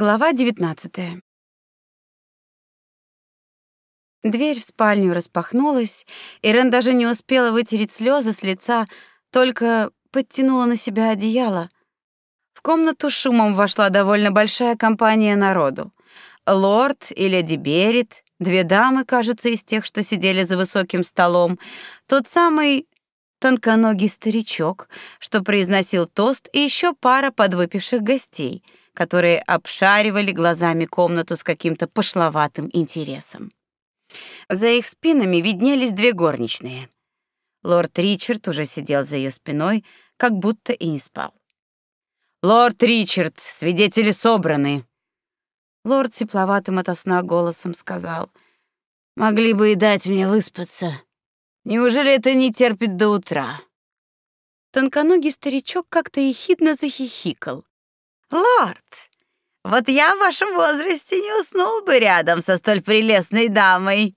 Глава 19. Дверь в спальню распахнулась, и Рен даже не успела вытереть слезы с лица, только подтянула на себя одеяло. В комнату шумом вошла довольно большая компания народу. Лорд и леди Берет, две дамы, кажется, из тех, что сидели за высоким столом, тот самый тонконогий старичок, что произносил тост, и еще пара подвыпивших гостей — которые обшаривали глазами комнату с каким-то пошловатым интересом. За их спинами виднелись две горничные. Лорд Ричард уже сидел за ее спиной, как будто и не спал. «Лорд Ричард, свидетели собраны!» Лорд тепловатым ото сна голосом сказал. «Могли бы и дать мне выспаться. Неужели это не терпит до утра?» Тонконогий старичок как-то ехидно захихикал. «Лорд, вот я в вашем возрасте не уснул бы рядом со столь прелестной дамой.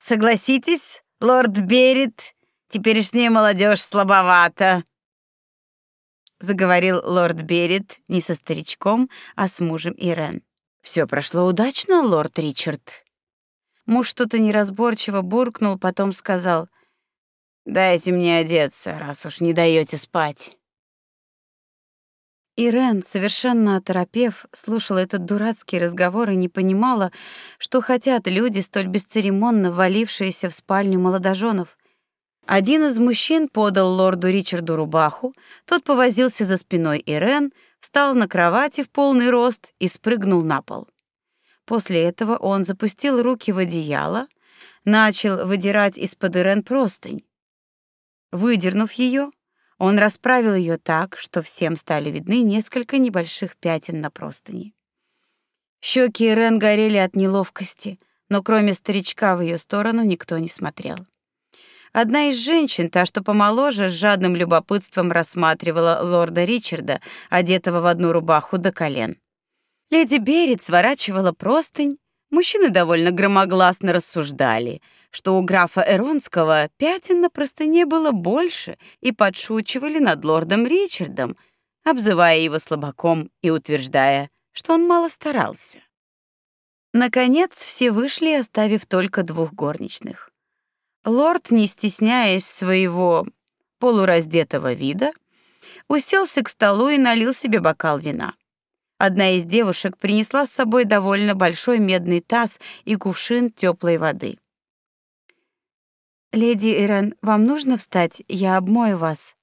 Согласитесь, лорд Берет, теперешняя молодежь слабовата». Заговорил лорд Берет не со старичком, а с мужем Ирен. Все прошло удачно, лорд Ричард. Муж что-то неразборчиво буркнул, потом сказал: "Дайте мне одеться, раз уж не даете спать". Ирен, совершенно оторопев, слушала этот дурацкий разговор и не понимала, что хотят люди, столь бесцеремонно валившиеся в спальню молодоженов. Один из мужчин подал лорду Ричарду рубаху, тот повозился за спиной Ирен, встал на кровати в полный рост и спрыгнул на пол. После этого он запустил руки в одеяло, начал выдирать из-под Ирен простынь. Выдернув ее, он расправил ее так, что всем стали видны несколько небольших пятен на простыни. Щеки Рен горели от неловкости, но кроме старичка в ее сторону никто не смотрел. Одна из женщин, та, что помоложе, с жадным любопытством рассматривала лорда Ричарда, одетого в одну рубаху до колен. Леди Берет сворачивала простынь, мужчины довольно громогласно рассуждали — что у графа Эронского пятен на простыне было больше и подшучивали над лордом Ричардом, обзывая его слабаком и утверждая, что он мало старался. Наконец все вышли, оставив только двух горничных. Лорд, не стесняясь своего полураздетого вида, уселся к столу и налил себе бокал вина. Одна из девушек принесла с собой довольно большой медный таз и кувшин теплой воды. Леди Ирен, вам нужно встать, я обмою вас.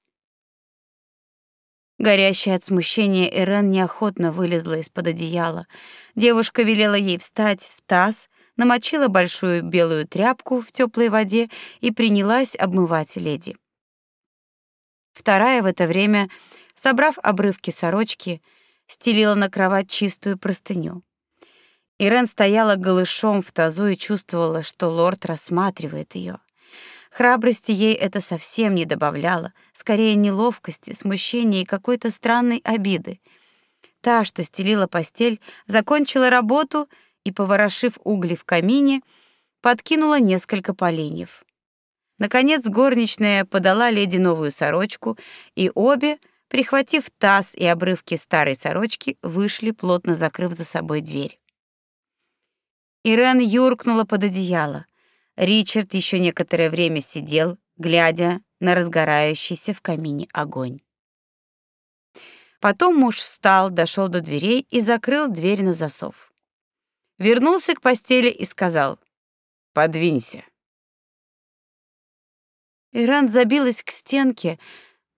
Горящая от смущения Ирен неохотно вылезла из-под одеяла. Девушка велела ей встать в таз, намочила большую белую тряпку в теплой воде и принялась обмывать леди. Вторая в это время, собрав обрывки сорочки, стелила на кровать чистую простыню. Ирен стояла голышом в тазу и чувствовала, что лорд рассматривает ее. Храбрости ей это совсем не добавляло, скорее неловкости, смущения и какой-то странной обиды. Та, что стелила постель, закончила работу и, поворошив угли в камине, подкинула несколько поленьев. Наконец горничная подала леди новую сорочку, и обе, прихватив таз и обрывки старой сорочки, вышли, плотно закрыв за собой дверь. Ирен юркнула под одеяло. Ричард еще некоторое время сидел, глядя на разгорающийся в камине огонь. Потом муж встал, дошел до дверей и закрыл дверь на засов. Вернулся к постели и сказал: "Подвинься". Иран забилась к стенке,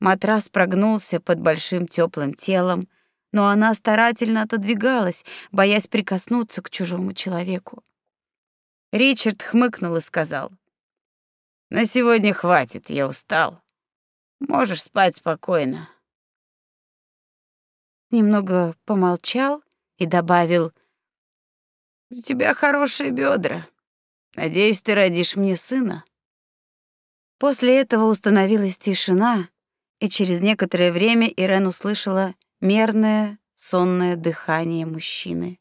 матрас прогнулся под большим теплым телом, но она старательно отодвигалась, боясь прикоснуться к чужому человеку. Ричард хмыкнул и сказал: "На сегодня хватит, я устал. Можешь спать спокойно". Немного помолчал и добавил: "У тебя хорошие бедра. Надеюсь, ты родишь мне сына". После этого установилась тишина, и через некоторое время Ирен услышала мерное сонное дыхание мужчины.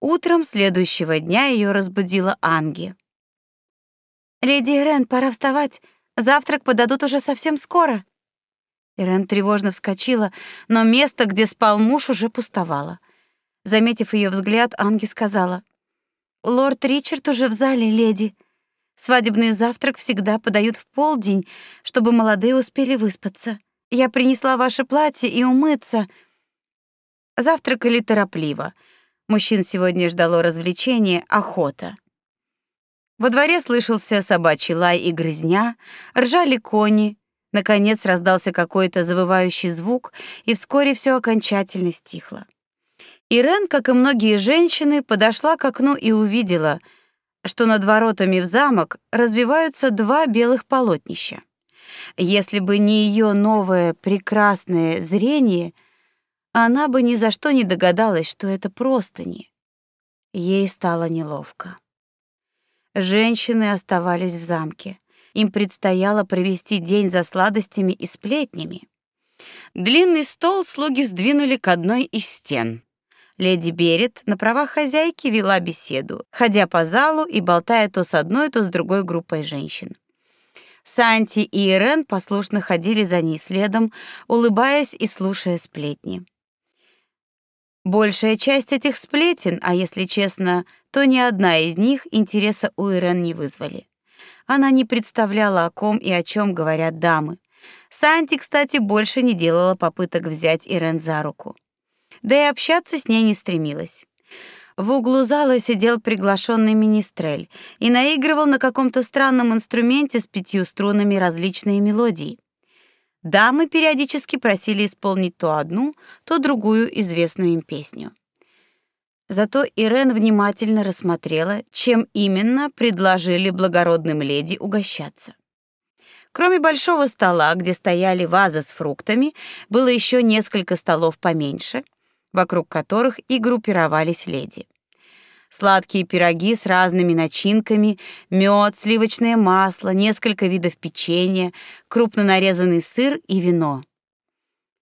Утром следующего дня ее разбудила Анги. «Леди Ирен, пора вставать. Завтрак подадут уже совсем скоро». Ирен тревожно вскочила, но место, где спал муж, уже пустовало. Заметив ее взгляд, Анги сказала: "Лорд Ричард уже в зале, леди. Свадебный завтрак всегда подают в полдень, чтобы молодые успели выспаться. Я принесла ваше платье и умыться". Завтракали торопливо. Мужчин сегодня ждало развлечение охота. Во дворе слышался собачий лай и грызня, ржали кони. Наконец раздался какой-то завывающий звук, и вскоре все окончательно стихло. Ирен, как и многие женщины, подошла к окну и увидела, что над воротами в замок развиваются два белых полотнища. Если бы не ее новое прекрасное зрение, она бы ни за что не догадалась, что это простыни. Ей стало неловко. Женщины оставались в замке. Им предстояло провести день за сладостями и сплетнями. Длинный стол слуги сдвинули к одной из стен. Леди Берет на правах хозяйки вела беседу, ходя по залу и болтая то с одной, то с другой группой женщин. Санти и Ирен послушно ходили за ней следом, улыбаясь и слушая сплетни. Большая часть этих сплетен, а если честно, то ни одна из них интереса у Ирен не вызвали. Она не представляла, о ком и о чем говорят дамы. Санти, кстати, больше не делала попыток взять Ирен за руку. Да и общаться с ней не стремилась. В углу зала сидел приглашенный министрель и наигрывал на каком-то странном инструменте с пятью струнами различные мелодии. Дамы периодически просили исполнить то одну, то другую известную им песню. Зато Ирен внимательно рассмотрела, чем именно предложили благородным леди угощаться. Кроме большого стола, где стояли вазы с фруктами, было еще несколько столов поменьше, вокруг которых и группировались леди сладкие пироги с разными начинками, мед, сливочное масло, несколько видов печенья, крупно нарезанный сыр и вино.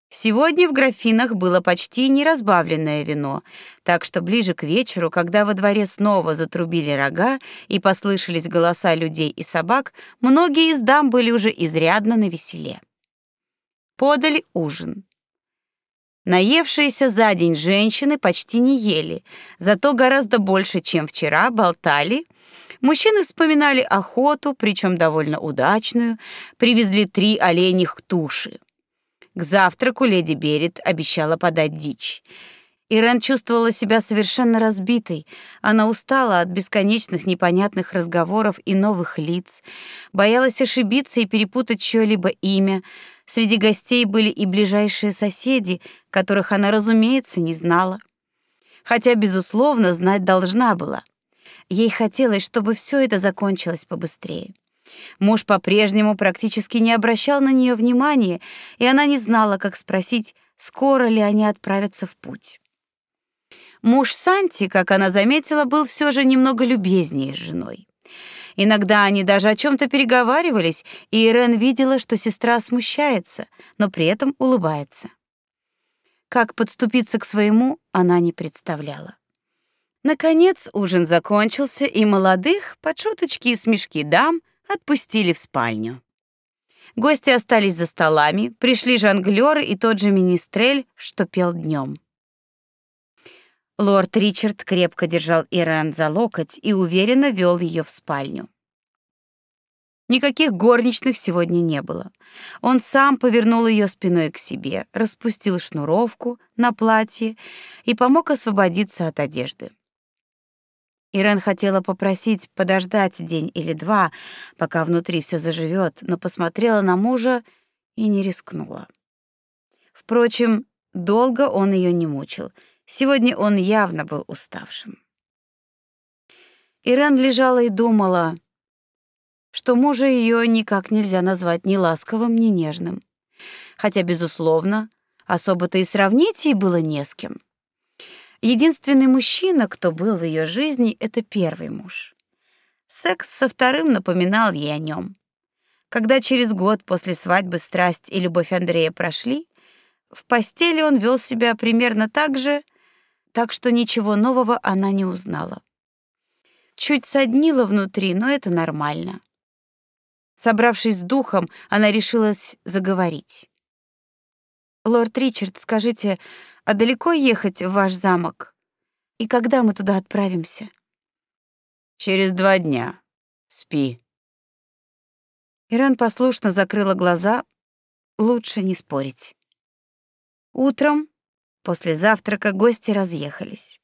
Сегодня в графинах было почти неразбавленное вино, так что ближе к вечеру, когда во дворе снова затрубили рога и послышались голоса людей и собак, многие из дам были уже изрядно на веселе. Подали ужин. Наевшиеся за день женщины почти не ели, зато гораздо больше, чем вчера, болтали. Мужчины вспоминали охоту, причем довольно удачную, привезли три оленьих туши. К завтраку леди Берет обещала подать дичь. Ирен чувствовала себя совершенно разбитой. Она устала от бесконечных непонятных разговоров и новых лиц, боялась ошибиться и перепутать чье-либо имя. Среди гостей были и ближайшие соседи, которых она, разумеется, не знала. Хотя, безусловно, знать должна была. Ей хотелось, чтобы все это закончилось побыстрее. Муж по-прежнему практически не обращал на нее внимания, и она не знала, как спросить, скоро ли они отправятся в путь. Муж Санти, как она заметила, был все же немного любезнее с женой. Иногда они даже о чем то переговаривались, и Ирен видела, что сестра смущается, но при этом улыбается. Как подступиться к своему, она не представляла. Наконец ужин закончился, и молодых, под шуточки и смешки дам, отпустили в спальню. Гости остались за столами, пришли жонглёры и тот же министрель, что пел днем. Лорд Ричард крепко держал Ирен за локоть и уверенно вел ее в спальню. Никаких горничных сегодня не было. Он сам повернул ее спиной к себе, распустил шнуровку на платье и помог освободиться от одежды. Ирен хотела попросить подождать день или два, пока внутри все заживет, но посмотрела на мужа и не рискнула. Впрочем, долго он ее не мучил — Сегодня он явно был уставшим. Ирен лежала и думала, что мужа ее никак нельзя назвать ни ласковым, ни нежным. Хотя, безусловно, особо-то и сравнить ей было не с кем. Единственный мужчина, кто был в ее жизни, это первый муж. Секс со вторым напоминал ей о нем. Когда через год после свадьбы страсть и любовь Андрея прошли, в постели он вел себя примерно так же, так что ничего нового она не узнала. Чуть соднило внутри, но это нормально. Собравшись с духом, она решилась заговорить. «Лорд Ричард, скажите, а далеко ехать в ваш замок? И когда мы туда отправимся? Через два дня. Спи. Ирен послушно закрыла глаза. Лучше не спорить. Утром, после завтрака, гости разъехались.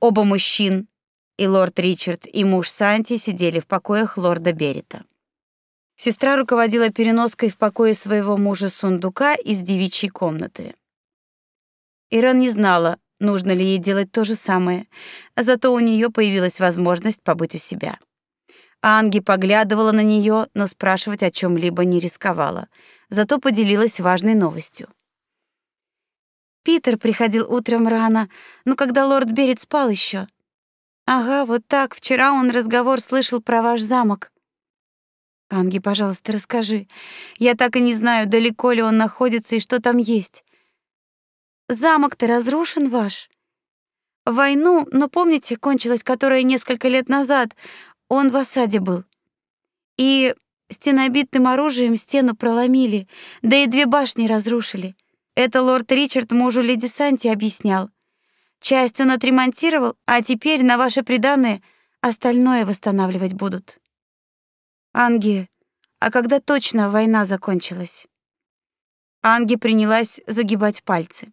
Оба мужчин, и лорд Ричард, и муж Санти сидели в покоях лорда Берита. Сестра руководила переноской в покое своего мужа сундука из девичьей комнаты. Ирен не знала, нужно ли ей делать то же самое, а зато у нее появилась возможность побыть у себя. Анги поглядывала на нее, но спрашивать о чем либо не рисковала, зато поделилась важной новостью. Питер приходил утром рано, но когда лорд Берет спал еще. Ага, вот так. Вчера он разговор слышал про ваш замок. Анги, пожалуйста, расскажи. Я так и не знаю, далеко ли он находится и что там есть. Замок-то разрушен ваш. Войну, но помните, кончилась которая несколько лет назад. Он в осаде был. И стенобитным оружием стену проломили, да и две башни разрушили. Это лорд Ричард мужу леди Санти объяснял. Часть он отремонтировал, а теперь на ваше приданое остальное восстанавливать будут. Анги, а когда точно война закончилась? Анги принялась загибать пальцы.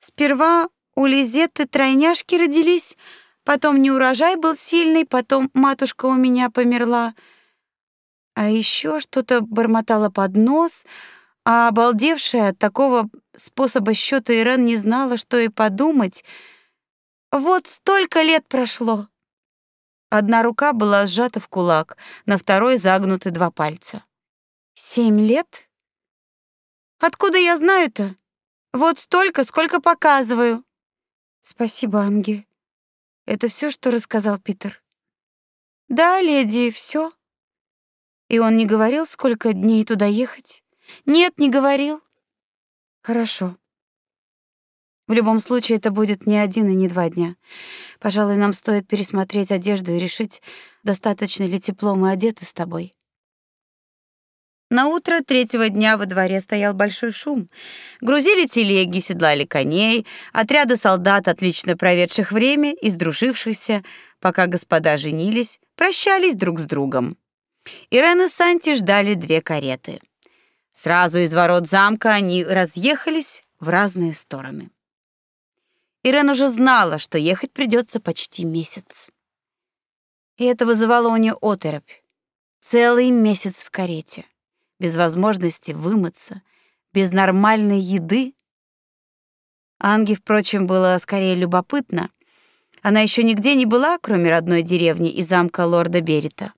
Сперва у Лизетты тройняшки родились, потом неурожай был сильный, потом матушка у меня померла. А еще что-то бормотала под нос, а обалдевшая от такого способа счета Ирен не знала, что и подумать. Вот столько лет прошло. Одна рука была сжата в кулак, на второй загнуты два пальца. Семь лет? Откуда я знаю-то? Вот столько, сколько показываю. Спасибо, Анги. Это все, что рассказал Питер. Да, леди, все. И он не говорил, сколько дней туда ехать? Нет, не говорил. Хорошо. В любом случае это будет не один и не два дня. Пожалуй, нам стоит пересмотреть одежду и решить, достаточно ли тепло мы одеты с тобой. На утро третьего дня во дворе стоял большой шум. Грузили телеги, седлали коней, отряды солдат, отлично проведших время и сдружившихся, пока господа женились, прощались друг с другом. Ирен и Санти ждали две кареты. Сразу из ворот замка они разъехались в разные стороны. Ирен уже знала, что ехать придется почти месяц. И это вызывало у нее оторопь. Целый месяц в карете без возможности вымыться, без нормальной еды. Анге, впрочем, было скорее любопытно. Она еще нигде не была, кроме родной деревни и замка лорда Берита.